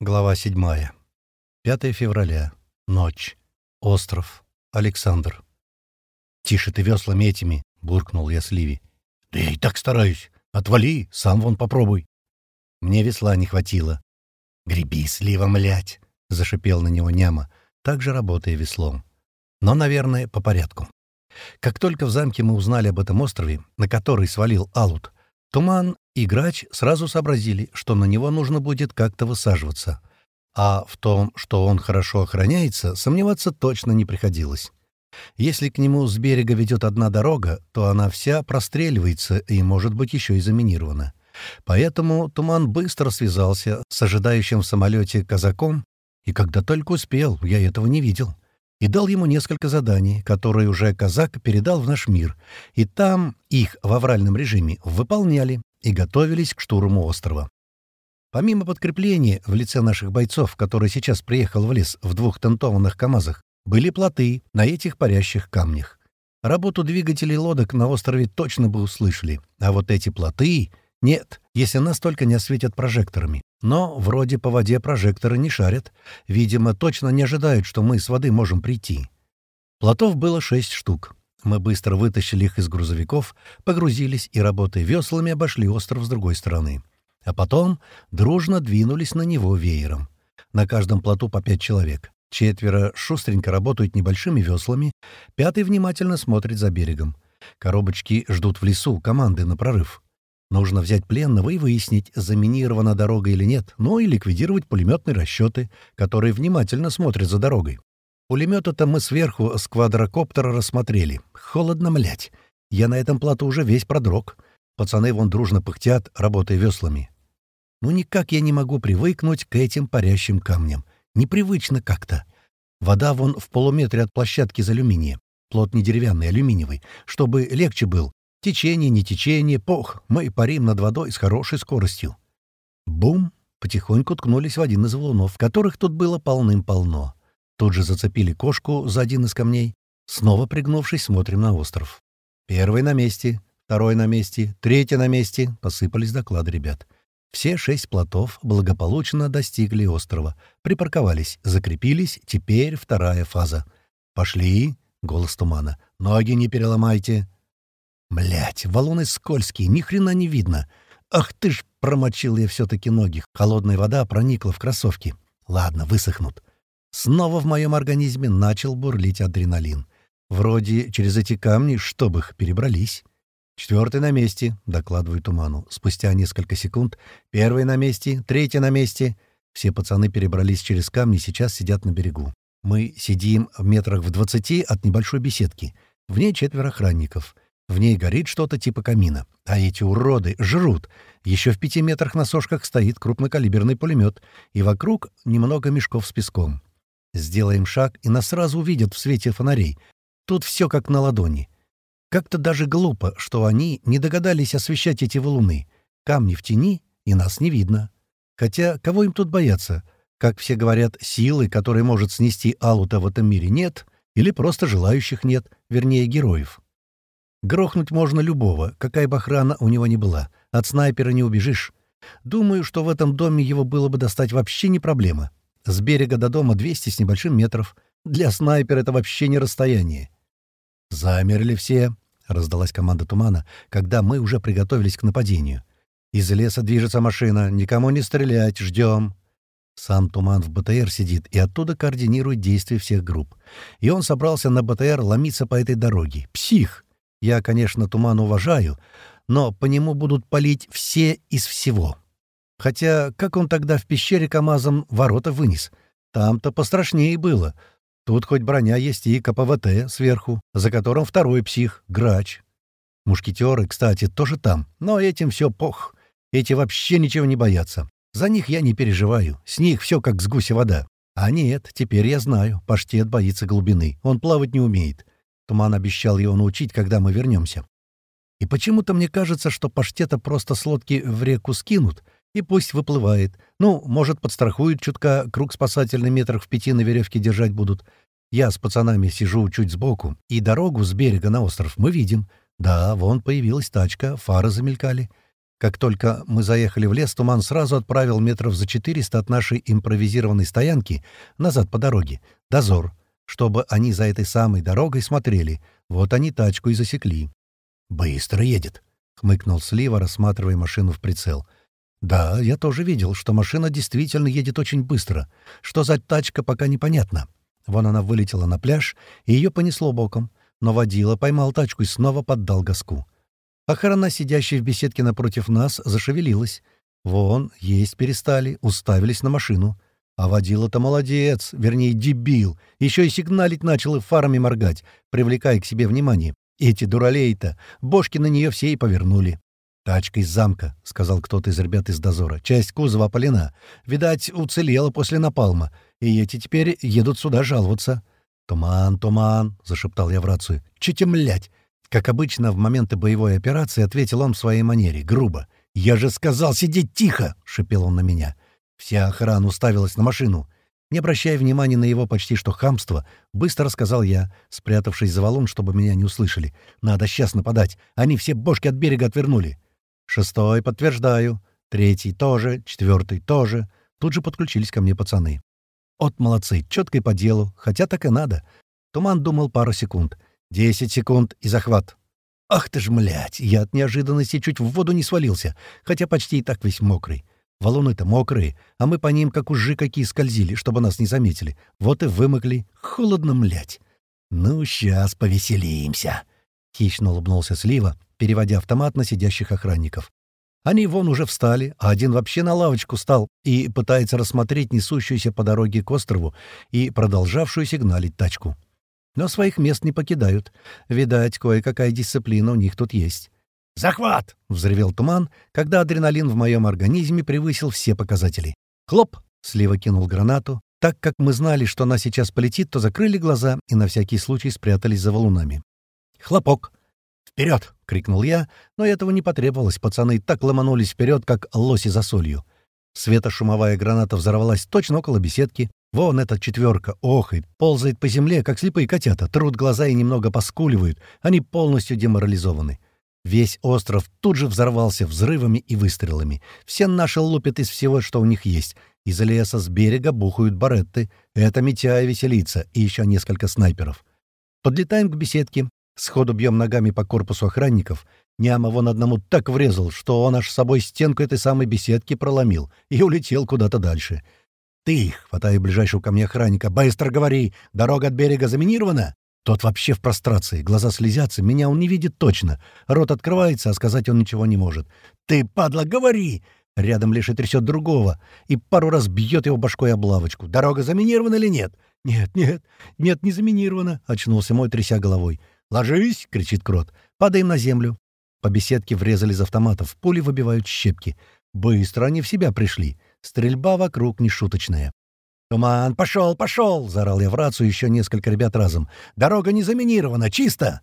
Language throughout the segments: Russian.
Глава 7. 5 февраля. Ночь. Остров. Александр. «Тише ты веслами этими!» — буркнул я Сливи. «Да я и так стараюсь. Отвали, сам вон попробуй». Мне весла не хватило. «Греби, Слива, млять!» — зашипел на него Няма, также работая веслом. Но, наверное, по порядку. Как только в замке мы узнали об этом острове, на который свалил Алут, Туман и Грач сразу сообразили, что на него нужно будет как-то высаживаться. А в том, что он хорошо охраняется, сомневаться точно не приходилось. Если к нему с берега ведет одна дорога, то она вся простреливается и может быть еще и заминирована. Поэтому Туман быстро связался с ожидающим в самолете казаком, и когда только успел, я этого не видел — и дал ему несколько заданий, которые уже казак передал в наш мир, и там их в авральном режиме выполняли и готовились к штурму острова. Помимо подкрепления в лице наших бойцов, который сейчас приехал в лес в двух тентованных КАМАЗах, были плоты на этих парящих камнях. Работу двигателей лодок на острове точно бы услышали, а вот эти плоты нет, если нас только не осветят прожекторами. Но вроде по воде прожекторы не шарят. Видимо, точно не ожидают, что мы с воды можем прийти. Плотов было шесть штук. Мы быстро вытащили их из грузовиков, погрузились и, работая веслами, обошли остров с другой стороны. А потом дружно двинулись на него веером. На каждом плоту по пять человек. Четверо шустренько работают небольшими веслами, пятый внимательно смотрит за берегом. Коробочки ждут в лесу команды на прорыв. Нужно взять пленного и выяснить, заминирована дорога или нет, ну и ликвидировать пулеметные расчеты, которые внимательно смотрят за дорогой. Пулемета-то мы сверху с квадрокоптера рассмотрели. Холодно, млять. Я на этом плату уже весь продрог. Пацаны вон дружно пыхтят, работая веслами. Ну никак я не могу привыкнуть к этим парящим камням. Непривычно как-то. Вода вон в полуметре от площадки из алюминия. Плот не деревянный, алюминиевый, чтобы легче был, Течение, не течение, пох, мы парим над водой с хорошей скоростью. Бум! Потихоньку ткнулись в один из валунов, которых тут было полным-полно. Тут же зацепили кошку за один из камней. Снова пригнувшись, смотрим на остров. Первый на месте, второй на месте, третий на месте, посыпались доклады ребят. Все шесть плотов благополучно достигли острова, припарковались, закрепились, теперь вторая фаза. «Пошли!» — голос тумана. «Ноги не переломайте!» Блять, валуны скользкие, ни хрена не видно. Ах ты ж, промочил я все-таки ноги. Холодная вода проникла в кроссовки. Ладно, высохнут. Снова в моем организме начал бурлить адреналин. Вроде через эти камни, чтобы их перебрались. «Четвертый на месте», — докладываю Туману. Спустя несколько секунд. «Первый на месте, третий на месте». Все пацаны перебрались через камни, сейчас сидят на берегу. Мы сидим в метрах в двадцати от небольшой беседки. В ней четверо охранников — в ней горит что-то типа камина. А эти уроды жрут. Еще в пяти метрах на сошках стоит крупнокалиберный пулемет, и вокруг немного мешков с песком. Сделаем шаг, и нас сразу увидят в свете фонарей. Тут все как на ладони. Как-то даже глупо, что они не догадались освещать эти валуны. Камни в тени, и нас не видно. Хотя кого им тут бояться? Как все говорят, силы, которая может снести Алута в этом мире, нет, или просто желающих нет, вернее, героев. Грохнуть можно любого, какая бы охрана у него ни была. От снайпера не убежишь. Думаю, что в этом доме его было бы достать вообще не проблема. С берега до дома 200 с небольшим метров. Для снайпера это вообще не расстояние. «Замерли все», — раздалась команда тумана, когда мы уже приготовились к нападению. «Из леса движется машина. Никому не стрелять. Ждем». Сам Туман в БТР сидит и оттуда координирует действия всех групп. И он собрался на БТР ломиться по этой дороге. Псих! Я, конечно, туман уважаю, но по нему будут палить все из всего. Хотя как он тогда в пещере КамАЗом ворота вынес? Там-то пострашнее было. Тут хоть броня есть и КПВТ сверху, за которым второй псих — грач. Мушкетеры, кстати, тоже там, но этим все пох. Эти вообще ничего не боятся. За них я не переживаю, с них все как с гуся вода. А нет, теперь я знаю, паштет боится глубины, он плавать не умеет. Туман обещал его научить, когда мы вернемся. И почему-то мне кажется, что паштета просто с лодки в реку скинут, и пусть выплывает. Ну, может, подстрахуют чутка, круг спасательный метрах в пяти на веревке держать будут. Я с пацанами сижу чуть сбоку, и дорогу с берега на остров мы видим. Да, вон появилась тачка, фары замелькали. Как только мы заехали в лес, туман сразу отправил метров за 400 от нашей импровизированной стоянки назад по дороге. Дозор. Чтобы они за этой самой дорогой смотрели. Вот они тачку и засекли. «Быстро едет», — хмыкнул Слива, рассматривая машину в прицел. «Да, я тоже видел, что машина действительно едет очень быстро. Что за тачка, пока непонятно. Вон она вылетела на пляж, и ее понесло боком. Но водила поймал тачку и снова поддал газку. Охрана, сидящая в беседке напротив нас, зашевелилась. Вон, есть перестали, уставились на машину. А водила-то молодец, вернее, дебил. Еще и сигналить начал и фарами моргать, привлекая к себе внимание. Эти дуралей-то, бошки на нее все и повернули. «Тачка из замка», — сказал кто-то из ребят из дозора. «Часть кузова опалена. Видать, уцелела после напалма. И эти теперь едут сюда жаловаться». «Туман, туман», — зашептал я в рацию. «Чуть млять!» Как обычно, в моменты боевой операции ответил он в своей манере, грубо. «Я же сказал сидеть тихо!» — шипел он на меня. Вся охрана уставилась на машину. Не обращая внимания на его почти что хамство, быстро рассказал я, спрятавшись за валун, чтобы меня не услышали. «Надо сейчас нападать. Они все бошки от берега отвернули». «Шестой, подтверждаю. Третий тоже. Четвертый тоже». Тут же подключились ко мне пацаны. «От молодцы, четко и по делу, хотя так и надо». Туман думал пару секунд. «Десять секунд и захват». «Ах ты ж, млять! Я от неожиданности чуть в воду не свалился, хотя почти и так весь мокрый. Валуны-то мокрые, а мы по ним, как ужи какие, скользили, чтобы нас не заметили. Вот и вымокли. Холодно, млять. «Ну, сейчас повеселимся!» — хищно улыбнулся Слива, переводя автомат на сидящих охранников. Они вон уже встали, а один вообще на лавочку стал и пытается рассмотреть несущуюся по дороге к острову и продолжавшую сигналить тачку. Но своих мест не покидают. Видать, кое-какая дисциплина у них тут есть. «Захват!» — взревел туман, когда адреналин в моем организме превысил все показатели. «Хлоп!» — слива кинул гранату. Так как мы знали, что она сейчас полетит, то закрыли глаза и на всякий случай спрятались за валунами. «Хлопок!» «Вперед!» — крикнул я, но этого не потребовалось. Пацаны так ломанулись вперед, как лоси за солью. Светошумовая граната взорвалась точно около беседки. Вон эта четверка охает, ползает по земле, как слепые котята, трут глаза и немного поскуливают. Они полностью деморализованы. Весь остров тут же взорвался взрывами и выстрелами. Все наши лупят из всего, что у них есть. Из леса, с берега бухают баретты. Это Митяя веселится и еще несколько снайперов. Подлетаем к беседке. Сходу бьем ногами по корпусу охранников. Няма вон одному так врезал, что он аж с собой стенку этой самой беседки проломил и улетел куда-то дальше. «Ты!» — хватаю ближайшего ко мне охранника. «Быстро говори! Дорога от берега заминирована?» Тот вообще в прострации, глаза слезятся, меня он не видит точно. Рот открывается, а сказать он ничего не может. «Ты, падла, говори!» Рядом лишь и трясет другого, и пару раз бьет его башкой об лавочку. «Дорога заминирована или нет?» «Нет, нет, нет, не заминирована», — очнулся мой, тряся головой. «Ложись!» — кричит Крот. «Падаем на землю». По беседке врезали из автоматов, пули выбивают щепки. Быстро они в себя пришли. Стрельба вокруг нешуточная. «Туман, пошел, пошел!» — заорал я в рацию еще несколько ребят разом. «Дорога не заминирована, чисто!»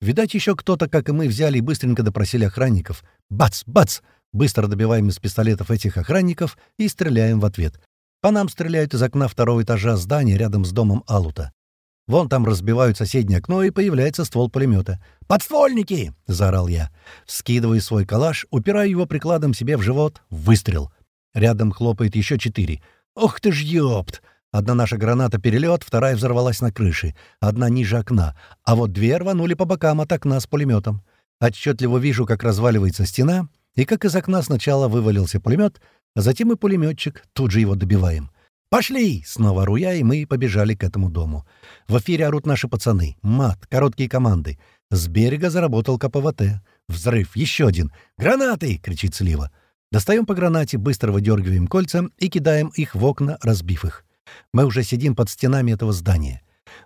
Видать, еще кто-то, как и мы, взяли и быстренько допросили охранников. Бац, бац! Быстро добиваем из пистолетов этих охранников и стреляем в ответ. По нам стреляют из окна второго этажа здания рядом с домом Алута. Вон там разбивают соседнее окно, и появляется ствол пулемета. «Подствольники!» — заорал я. Скидываю свой калаш, упираю его прикладом себе в живот. Выстрел. Рядом хлопает еще четыре. «Ох ты ж ёпт!» Одна наша граната перелет, вторая взорвалась на крыше, одна ниже окна, а вот две рванули по бокам от окна с пулеметом. Отчетливо вижу, как разваливается стена, и как из окна сначала вывалился пулемет, а затем и пулеметчик, тут же его добиваем. «Пошли!» — снова ору я, и мы побежали к этому дому. В эфире орут наши пацаны. Мат, короткие команды. С берега заработал КПВТ. Взрыв, еще один. «Гранаты!» — кричит Слива. Достаем по гранате, быстро выдергиваем кольца и кидаем их в окна, разбив их. Мы уже сидим под стенами этого здания.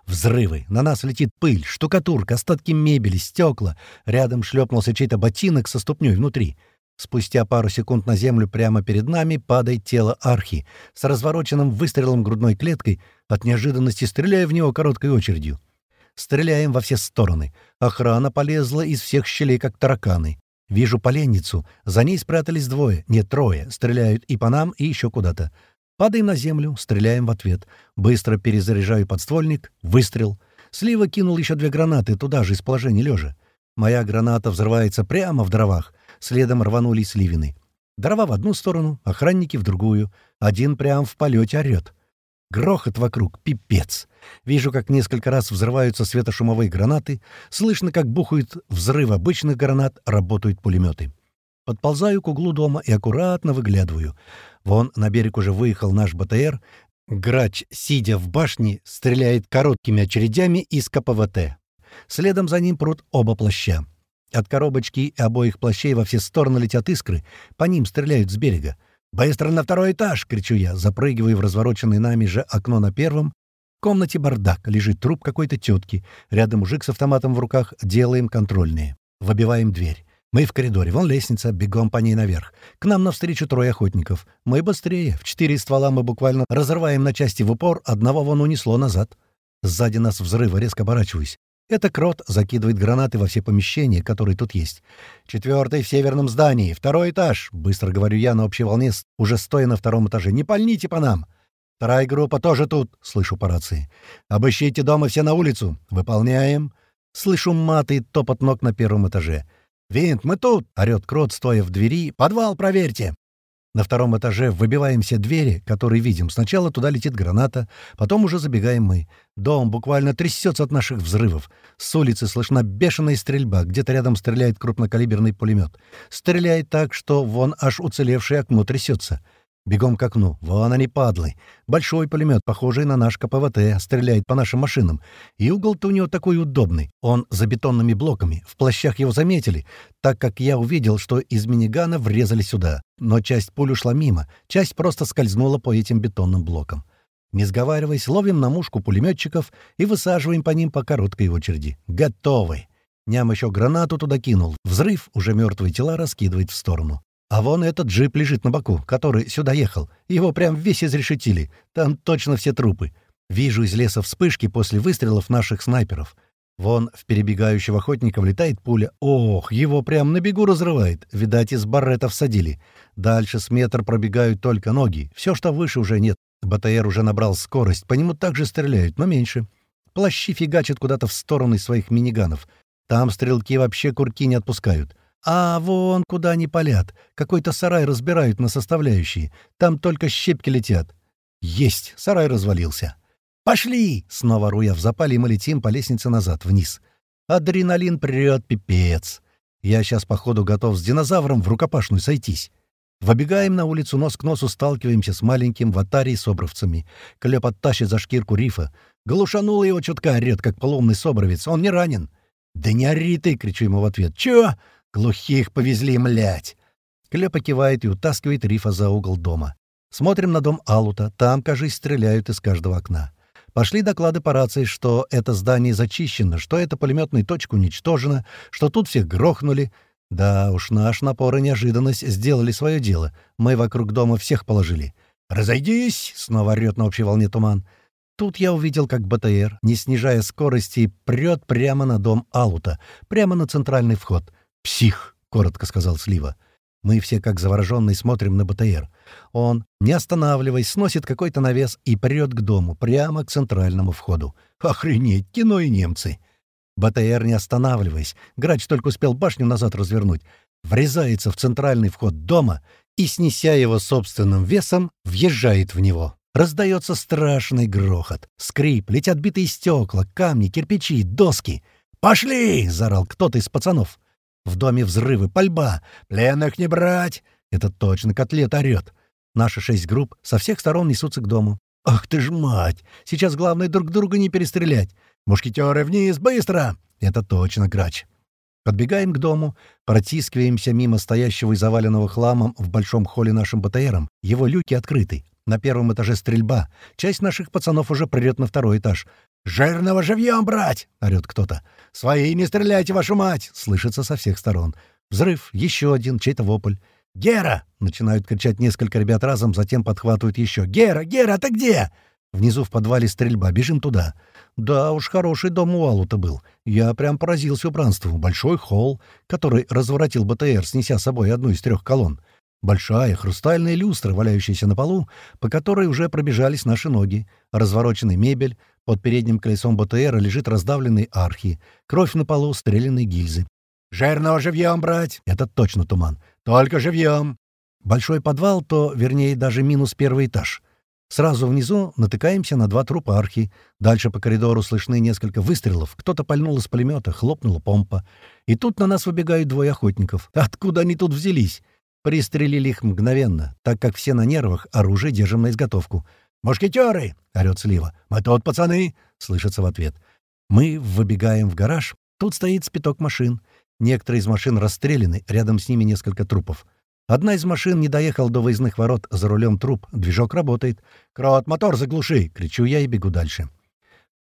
Взрывы. На нас летит пыль, штукатурка, остатки мебели, стекла. Рядом шлепнулся чей-то ботинок со ступней внутри. Спустя пару секунд на землю прямо перед нами падает тело архи с развороченным выстрелом грудной клеткой, от неожиданности стреляя в него короткой очередью. Стреляем во все стороны. Охрана полезла из всех щелей, как тараканы. Вижу поленницу. За ней спрятались двое, нет, трое. Стреляют и по нам, и еще куда-то. Падаем на землю, стреляем в ответ. Быстро перезаряжаю подствольник. Выстрел. Слива кинул еще две гранаты, туда же, из положения лежа. Моя граната взрывается прямо в дровах. Следом рванули сливины. Дрова в одну сторону, охранники в другую. Один прям в полете орёт. Грохот вокруг, пипец. Вижу, как несколько раз взрываются светошумовые гранаты, слышно, как бухают взрыв обычных гранат, работают пулеметы. Подползаю к углу дома и аккуратно выглядываю. Вон на берег уже выехал наш БТР. Грач, сидя в башне, стреляет короткими очередями из КПВТ. Следом за ним прут оба плаща. От коробочки и обоих плащей во все стороны летят искры, по ним стреляют с берега. «Быстро на второй этаж!» — кричу я, запрыгивая в развороченное нами же окно на первом. В комнате бардак, лежит труп какой-то тетки. Рядом мужик с автоматом в руках, делаем контрольные. Выбиваем дверь. Мы в коридоре, вон лестница, бегом по ней наверх. К нам навстречу трое охотников. Мы быстрее, в четыре ствола мы буквально разрываем на части в упор, одного вон унесло назад. Сзади нас взрыва, резко оборачиваюсь. Это крот закидывает гранаты во все помещения, которые тут есть. «Четвертый в северном здании, второй этаж», — быстро говорю я на общей волне, уже стоя на втором этаже. «Не пальните по нам!» «Вторая группа тоже тут», — слышу по рации. «Обыщите дома все на улицу». «Выполняем». Слышу маты и топот ног на первом этаже. «Винт, мы тут!» — орёт крот, стоя в двери. «Подвал проверьте!» На втором этаже выбиваем все двери, которые видим. Сначала туда летит граната, потом уже забегаем мы. Дом буквально трясется от наших взрывов. С улицы слышна бешеная стрельба. Где-то рядом стреляет крупнокалиберный пулемет. Стреляет так, что вон аж уцелевшее окно трясется. Бегом к окну. Вон они, падлы. Большой пулемет, похожий на наш КПВТ, стреляет по нашим машинам. И угол-то у него такой удобный. Он за бетонными блоками. В плащах его заметили, так как я увидел, что из минигана врезали сюда. Но часть пуль ушла мимо, часть просто скользнула по этим бетонным блокам. Не сговариваясь, ловим на мушку пулеметчиков и высаживаем по ним по короткой очереди. Готовы! Ням еще гранату туда кинул. Взрыв уже мертвые тела раскидывает в сторону. А вон этот джип лежит на боку, который сюда ехал. Его прям весь изрешетили. Там точно все трупы. Вижу из леса вспышки после выстрелов наших снайперов. Вон в перебегающего охотника влетает пуля. Ох, его прям на бегу разрывает. Видать, из барретов садили. Дальше с метр пробегают только ноги. Все, что выше, уже нет. БТР уже набрал скорость. По нему также стреляют, но меньше. Плащи фигачат куда-то в стороны своих миниганов. Там стрелки вообще курки не отпускают. А вон куда они палят. Какой-то сарай разбирают на составляющие. Там только щепки летят. Есть, сарай развалился. «Пошли!» — снова руя в запале, и мы летим по лестнице назад, вниз. Адреналин прет, пипец. Я сейчас, походу, готов с динозавром в рукопашную сойтись. Выбегаем на улицу, нос к носу сталкиваемся с маленьким ватарией собровцами. Клёп оттащит за шкирку рифа. Глушанул его чутка, орёт, как поломный собровец. Он не ранен. «Да не ори ты!» — кричу ему в ответ. «Чё?» Глухих повезли, млять!» Клёпа кивает и утаскивает Рифа за угол дома. Смотрим на дом Алута. Там, кажись, стреляют из каждого окна. Пошли доклады по рации, что это здание зачищено, что эта пулеметная точка уничтожена, что тут всех грохнули. Да уж, наш напор и неожиданность сделали свое дело. Мы вокруг дома всех положили. «Разойдись!» — снова орёт на общей волне туман. Тут я увидел, как БТР, не снижая скорости, прет прямо на дом Алута, прямо на центральный вход — «Псих!» — коротко сказал Слива. Мы все, как завороженные, смотрим на БТР. Он, не останавливаясь, сносит какой-то навес и прет к дому, прямо к центральному входу. Охренеть, кино и немцы! БТР, не останавливаясь, грач только успел башню назад развернуть, врезается в центральный вход дома и, снеся его собственным весом, въезжает в него. Раздается страшный грохот. Скрип, летят битые стекла, камни, кирпичи, доски. «Пошли!» — заорал кто-то из пацанов. В доме взрывы, пальба. Пленных не брать. Это точно котлет орёт. Наши шесть групп со всех сторон несутся к дому. Ах ты ж мать! Сейчас главное друг друга не перестрелять. Мушкетеры вниз, быстро! Это точно грач. Подбегаем к дому, протискиваемся мимо стоящего и заваленного хламом в большом холле нашим БТРом. Его люки открыты. На первом этаже стрельба. Часть наших пацанов уже придет на второй этаж. «Жирного живьем брать!» — орёт кто-то. «Свои не стреляйте, вашу мать!» — слышится со всех сторон. Взрыв, еще один, чей-то вопль. «Гера!» — начинают кричать несколько ребят разом, затем подхватывают еще. «Гера! Гера, ты где?» Внизу в подвале стрельба, бежим туда. Да уж, хороший дом у Алута был. Я прям поразился убранству. Большой холл, который разворотил БТР, снеся с собой одну из трех колонн. Большая хрустальная люстра, валяющаяся на полу, по которой уже пробежались наши ноги. Развороченная мебель, под передним колесом БТРа лежит раздавленный архи, кровь на полу, стрелянные гильзы. «Жирного живьем брать!» «Это точно туман. Только живьем!» Большой подвал, то, вернее, даже минус первый этаж. Сразу внизу натыкаемся на два трупа архи. Дальше по коридору слышны несколько выстрелов. Кто-то пальнул из пулемета, хлопнула помпа. И тут на нас выбегают двое охотников. Откуда они тут взялись? Пристрелили их мгновенно, так как все на нервах, оружие держим на изготовку. «Мушкетеры!» — орёт Слива. «Мы тут, пацаны!» — слышится в ответ. Мы выбегаем в гараж. Тут стоит спиток машин. Некоторые из машин расстреляны, рядом с ними несколько трупов. Одна из машин не доехала до выездных ворот, за рулем труп, движок работает. «Крот, мотор заглуши!» — кричу я и бегу дальше.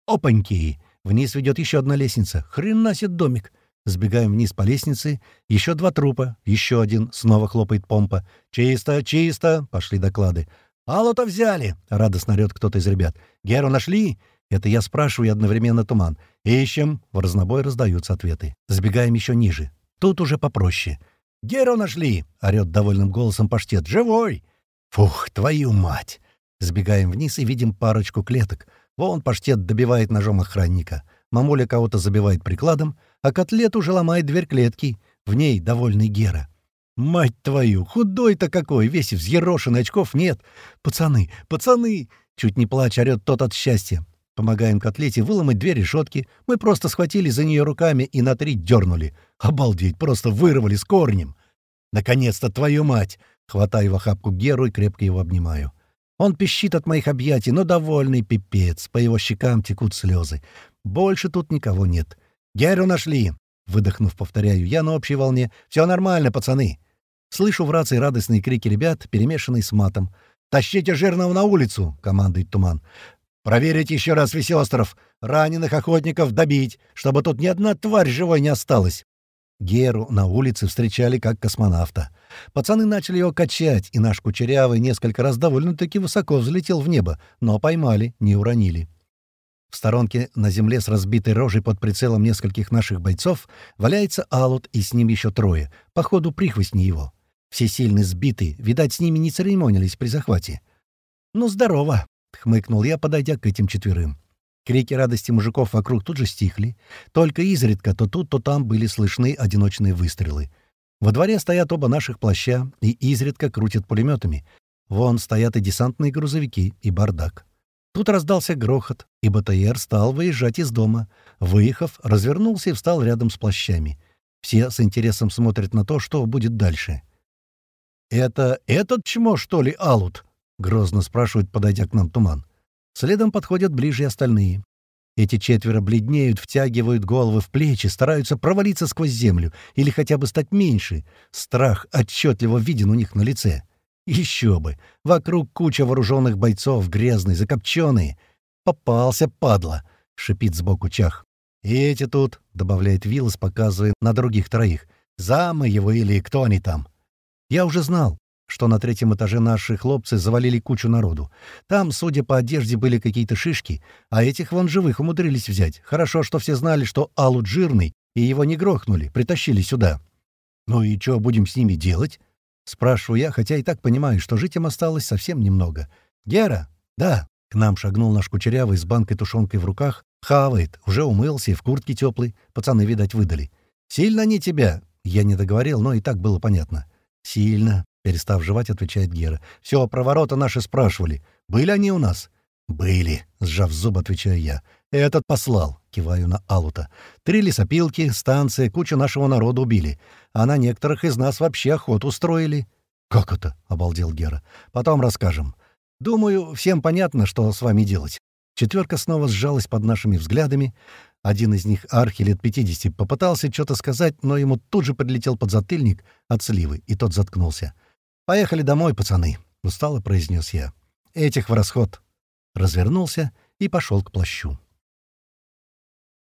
Опаньки! Вниз ведет еще одна лестница. Хрена себе домик! Сбегаем вниз по лестнице. Еще два трупа. Еще один. Снова хлопает помпа. «Чисто, чисто!» — пошли доклады. «Алло-то взяли!» — радостно орёт кто-то из ребят. «Геру нашли?» Это я спрашиваю одновременно туман. «Ищем!» — в разнобой раздаются ответы. Сбегаем еще ниже. Тут уже попроще. «Геру нашли!» — орёт довольным голосом паштет. «Живой!» «Фух, твою мать!» Сбегаем вниз и видим парочку клеток. Вон паштет добивает ножом охранника. Мамуля кого-то забивает прикладом, а котлет уже ломает дверь клетки. В ней довольный Гера. «Мать твою! Худой-то какой! Весь взъерошенный, очков нет! Пацаны! Пацаны!» Чуть не плачь, орёт тот от счастья. Помогаем котлете выломать две решетки. Мы просто схватили за нее руками и на три дернули. Обалдеть, просто вырвали с корнем. Наконец-то, твою мать! Хватаю в охапку Геру и крепко его обнимаю. Он пищит от моих объятий, но довольный пипец. По его щекам текут слезы. Больше тут никого нет. «Геру нашли!» Выдохнув, повторяю я на общей волне. «Все нормально, пацаны!» Слышу в рации радостные крики ребят, перемешанные с матом. «Тащите жирного на улицу!» — командует Туман. Проверить еще раз весь остров, раненых охотников добить, чтобы тут ни одна тварь живой не осталась. Геру на улице встречали как космонавта. Пацаны начали его качать, и наш кучерявый несколько раз довольно-таки высоко взлетел в небо, но поймали, не уронили. В сторонке на земле с разбитой рожей под прицелом нескольких наших бойцов валяется Алут и с ним еще трое, походу прихвостни его. Все сильно сбиты, видать, с ними не церемонились при захвате. «Ну, здорово!» — хмыкнул я, подойдя к этим четверым. Крики радости мужиков вокруг тут же стихли. Только изредка то тут, то там были слышны одиночные выстрелы. Во дворе стоят оба наших плаща и изредка крутят пулеметами. Вон стоят и десантные грузовики, и бардак. Тут раздался грохот, и БТР стал выезжать из дома. Выехав, развернулся и встал рядом с плащами. Все с интересом смотрят на то, что будет дальше. «Это этот чмо, что ли, Алут?» — грозно спрашивает, подойдя к нам туман. Следом подходят ближе остальные. Эти четверо бледнеют, втягивают головы в плечи, стараются провалиться сквозь землю или хотя бы стать меньше. Страх отчетливо виден у них на лице. Еще бы! Вокруг куча вооруженных бойцов, грязные, закопченные. «Попался, падла!» — шипит сбоку Чах. «И эти тут», — добавляет Виллас, показывая на других троих. «Замы его или кто они там?» Я уже знал, что на третьем этаже наши хлопцы завалили кучу народу. Там, судя по одежде, были какие-то шишки, а этих вон живых умудрились взять. Хорошо, что все знали, что Алут жирный, и его не грохнули, притащили сюда. «Ну и что будем с ними делать?» Спрашиваю я, хотя и так понимаю, что жить им осталось совсем немного. «Гера?» «Да». К нам шагнул наш кучерявый с банкой тушенкой в руках. Хавает, уже умылся и в куртке теплый. Пацаны, видать, выдали. «Сильно они тебя?» Я не договорил, но и так было понятно. «Сильно», — перестав жевать, отвечает Гера. «Все, про ворота наши спрашивали. Были они у нас?» «Были», — сжав зуб, отвечаю я. «Этот послал», — киваю на Алута. «Три лесопилки, станция, кучу нашего народа убили. А на некоторых из нас вообще охоту устроили». «Как это?» — обалдел Гера. «Потом расскажем. Думаю, всем понятно, что с вами делать». Четверка снова сжалась под нашими взглядами. Один из них, архи лет 50, попытался что-то сказать, но ему тут же подлетел подзатыльник от сливы, и тот заткнулся. «Поехали домой, пацаны», — устало произнес я. «Этих в расход». Развернулся и пошел к плащу.